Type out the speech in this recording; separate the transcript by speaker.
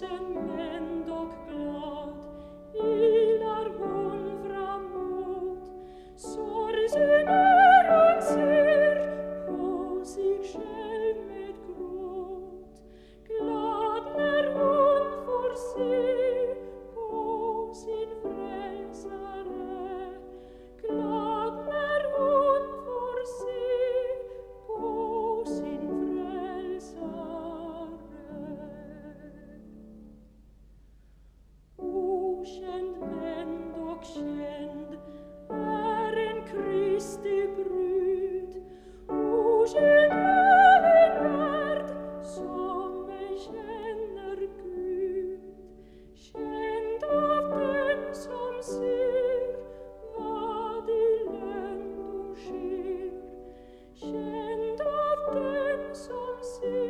Speaker 1: listen Some say